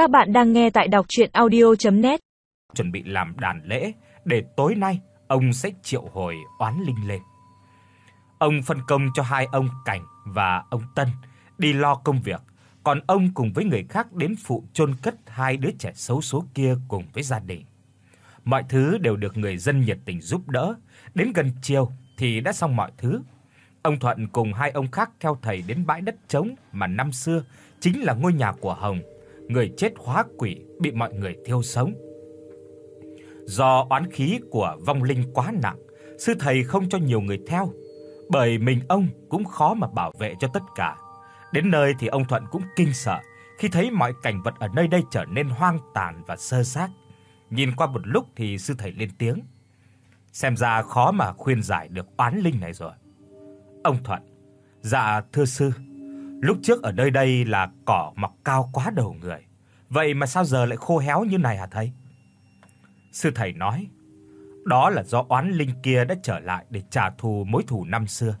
Các bạn đang nghe tại đọc audio net Chuẩn bị làm đàn lễ để tối nay ông sẽ triệu hồi oán linh lên. Ông phân công cho hai ông Cảnh và ông Tân đi lo công việc, còn ông cùng với người khác đến phụ chôn cất hai đứa trẻ xấu số kia cùng với gia đình. Mọi thứ đều được người dân nhiệt tình giúp đỡ, đến gần chiều thì đã xong mọi thứ. Ông Thuận cùng hai ông khác theo thầy đến bãi đất trống mà năm xưa chính là ngôi nhà của Hồng, người chết hóa quỷ bị mọi người thiêu sống. Do oán khí của vong linh quá nặng, sư thầy không cho nhiều người theo, bởi mình ông cũng khó mà bảo vệ cho tất cả. Đến nơi thì ông Thuận cũng kinh sợ khi thấy mọi cảnh vật ở nơi đây trở nên hoang tàn và sơ xác. Nhìn qua một lúc thì sư thầy lên tiếng. Xem ra khó mà khuyên giải được oán linh này rồi. Ông Thuận: "Dạ thưa sư, lúc trước ở nơi đây là cỏ mọc cao quá đầu người, vậy mà sao giờ lại khô héo như này hả thầy?" Sư thầy nói: "Đó là do oán linh kia đã trở lại để trả thù mối thù năm xưa.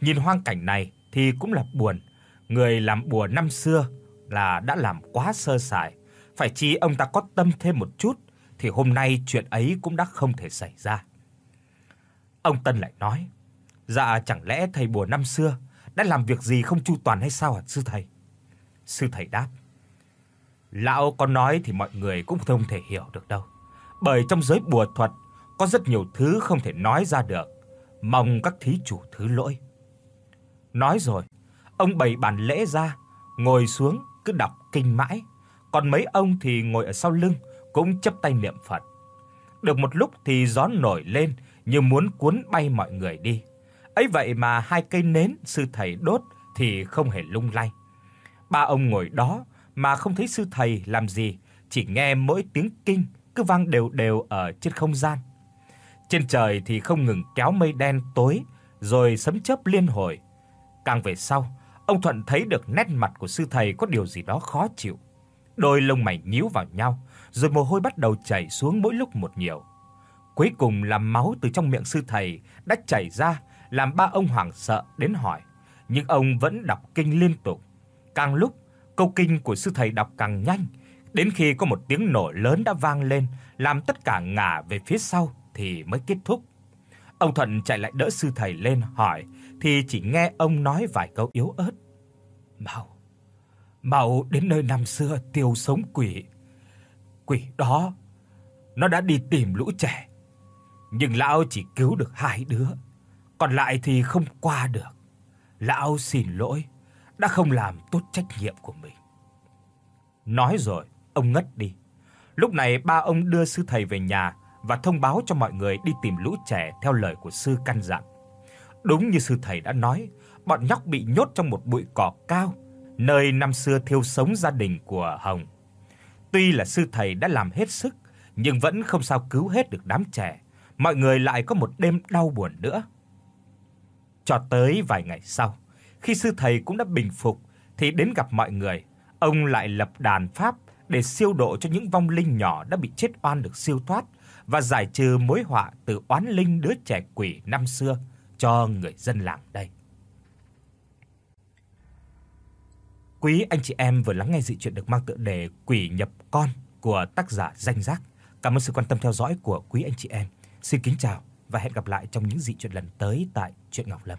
Nhìn hoang cảnh này thì cũng là buồn, người làm bùa năm xưa là đã làm quá sơ sài, phải chi ông ta có tâm thêm một chút thì hôm nay chuyện ấy cũng đã không thể xảy ra." Ông Tân lại nói: Dạ chẳng lẽ thầy bùa năm xưa đã làm việc gì không chu toàn hay sao hả sư thầy? Sư thầy đáp: Lão có nói thì mọi người cũng không thể hiểu được đâu. Bởi trong giới bùa thuật có rất nhiều thứ không thể nói ra được, mong các thí chủ thứ lỗi. Nói rồi, ông bày bàn lễ ra, ngồi xuống cứ đọc kinh mãi, còn mấy ông thì ngồi ở sau lưng cũng chắp tay niệm Phật. Được một lúc thì gió nổi lên như muốn cuốn bay mọi người đi. Ấy vậy mà hai cây nến sư thầy đốt thì không hề lung lay. Ba ông ngồi đó mà không thấy sư thầy làm gì, chỉ nghe mỗi tiếng kinh cứ vang đều đều ở trên không gian. Trên trời thì không ngừng kéo mây đen tối rồi sấm chớp liên hồi. Càng về sau, ông Thuận thấy được nét mặt của sư thầy có điều gì đó khó chịu. Đôi lông mày nhíu vào nhau, rồi mồ hôi bắt đầu chảy xuống mỗi lúc một nhiều. Cuối cùng là máu từ trong miệng sư thầy đã chảy ra làm ba ông hoảng sợ đến hỏi, nhưng ông vẫn đọc kinh liên tục. Càng lúc, câu kinh của sư thầy đọc càng nhanh, đến khi có một tiếng nổ lớn đã vang lên, làm tất cả ngả về phía sau thì mới kết thúc. Ông Thuận chạy lại đỡ sư thầy lên hỏi thì chỉ nghe ông nói vài câu yếu ớt. "Mau, mau đến nơi năm xưa tiêu sống quỷ. Quỷ đó nó đã đi tìm lũ trẻ, nhưng lão chỉ cứu được hai đứa còn lại thì không qua được. Lão xin lỗi, đã không làm tốt trách nhiệm của mình. Nói rồi, ông ngất đi. Lúc này ba ông đưa sư thầy về nhà và thông báo cho mọi người đi tìm lũ trẻ theo lời của sư căn dặn. Đúng như sư thầy đã nói, bọn nhóc bị nhốt trong một bụi cỏ cao, nơi năm xưa thiêu sống gia đình của Hồng. Tuy là sư thầy đã làm hết sức, nhưng vẫn không sao cứu hết được đám trẻ. Mọi người lại có một đêm đau buồn nữa. Cho tới vài ngày sau, khi sư thầy cũng đã bình phục thì đến gặp mọi người, ông lại lập đàn pháp để siêu độ cho những vong linh nhỏ đã bị chết oan được siêu thoát và giải trừ mối họa từ oán linh đứa trẻ quỷ năm xưa cho người dân làng đây. Quý anh chị em vừa lắng nghe dị chuyện được mang tựa đề Quỷ nhập con của tác giả Danh Giác. Cảm ơn sự quan tâm theo dõi của quý anh chị em. Xin kính chào và hẹn gặp lại trong những dị truyện lần tới tại truyện Ngọc Lâm.